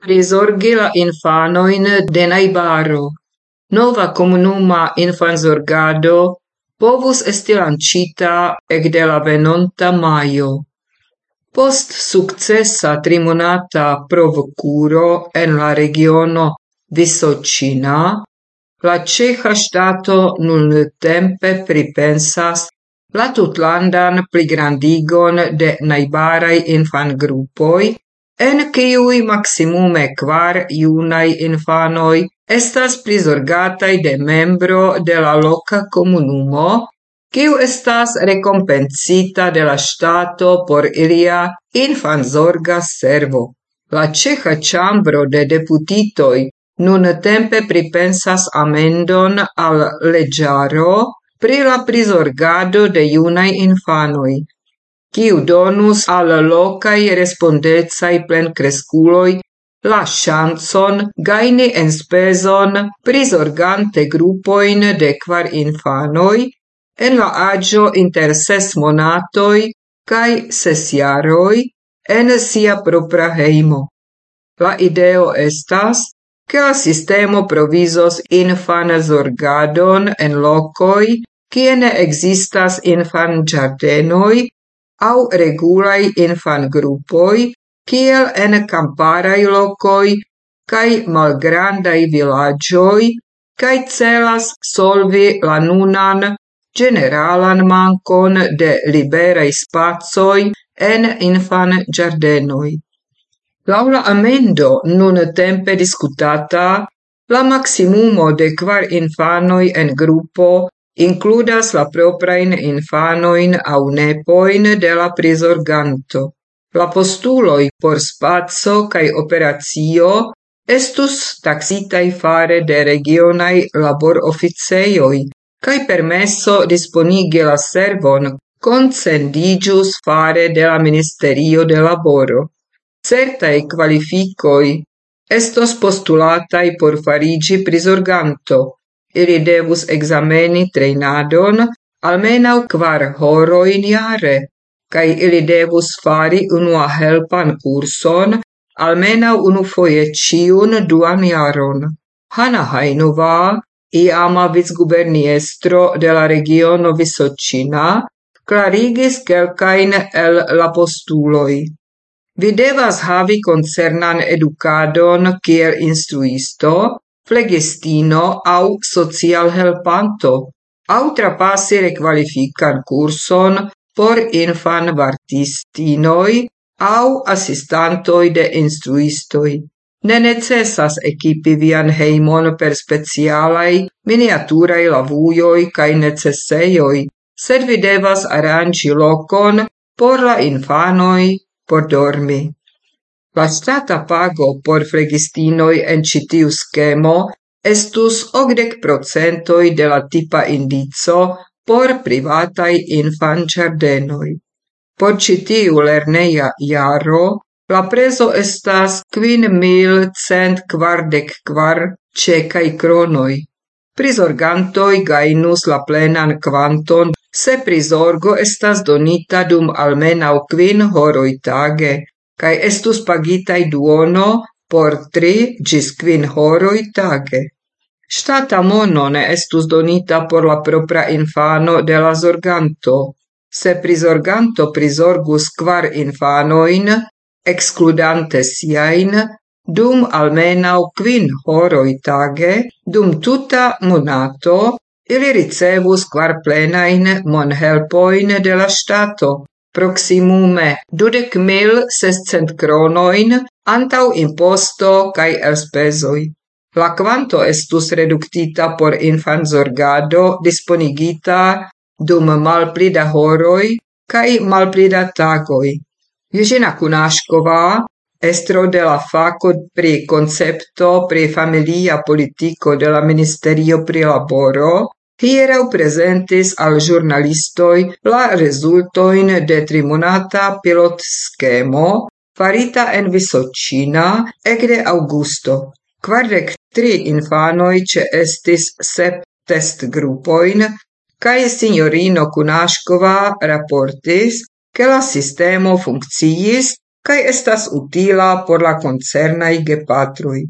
Prisorgi la infanoin de naibaro. Nova comunuma infanzorgado povus esti lancita ec de la venonta maio. Post successa trimonata provocuro en la regiono Visocina, la ceha stato nun tempe pripensas la tutlandan pligrandigon de naibarai infangruppoi en kiui maximume kvar iunai infanoi estas prizorgataj de membro de la loca komunumo, kiu estas recompensita de la ŝtato por ilia infanzorga servo. La ceha chambro de deputitoi nun tempe pripensas amendon al legiaro pri la prisorgado de iunai infanoi, quiu donus al locai respondezai plencresculoi la chanson gaini en speson prisorgante gruppoin de quar infanoi en la agio inter ses monatoi cae ses iaroi en sia propra heimo. La ideo estas che la sistemo provisos infan zorgadon en locoi, kiene existas infan giardenoi au regulai infangrupoi, kiel en camparai locoi, cae malgrandai villagioi, cae celas solvi la nunan generalan mancon de liberai spazoi en infan giardenoi. Laula amendo nun tempe discutata, la maximumo de quar infanoi en gruppo includas la proprain infanoin au nepoin de la prisorganto. La postuloi por spazio cae operacio estus taxitai fare de regionai labor officeioi, cae permesso disponigi la servon concendigius fare de la Ministerio de Laboro. Certae qualificoi estos postulatai por farigi prisorganto, Ili devus exameni treinadon almenau kvar horoin jare, cae ili devus fari unua helpan curson almenau unu foie ciun duan jaron. Hanna Hainova, iama vicguberniestro de la regiono Visocina, clarigis quelcain el la postuloi. Vi devas havi concernan educadon kiel instruisto, flegestino au social helpanto, au trapasi requalifican curson por infan vartistinoi au assistantoi de instruistoi. Ne necessas equipi vian heimon per specialai miniaturai lavuioi cae necesseioi, sed vi devas aranci locon por la infanoi por dormi. La stata pago por fregistinoi en citiu schemo skemo estus okdek procentoj de la tipa indico por privataj infanĝardenoj. Por citiu lerneia iaro, la preso estas 5.144 cecai cronoi. Prisorgantoi gainus la plenan quanton se prizorgo estas donita dum almenau quin horoj tage cae estus pagitai duono por tri gis quin horoi tage. Stata mono ne estus donita por la propra infano de la zorganto. Se prizorganto prizorgus quar infanoin, excludante siain, dum almenau quin horoi tage, dum tuta monato, ili ricevus quar plenain monhelpoin de la stato, proximume dudec mil sescent cronoin antau imposto cae elspesoi. La quanto estus reductita por infanzorgado disponigita dum malplida horoi cae malplida tagoi. Južina Kunášková, estro de la faco pri concepto pri familia politico de la Ministerio pri laboro, hierau presentis al giornalistoi la resultoin de trimonata pilotskemo farita en Visocina ekde augusto. Kvardek tri infanoi ce estis sep testgrupojn kaj sinjorino Kunaškova raportis, ke la sistemo funcciis kaj estas utila por la concernai gepatroj.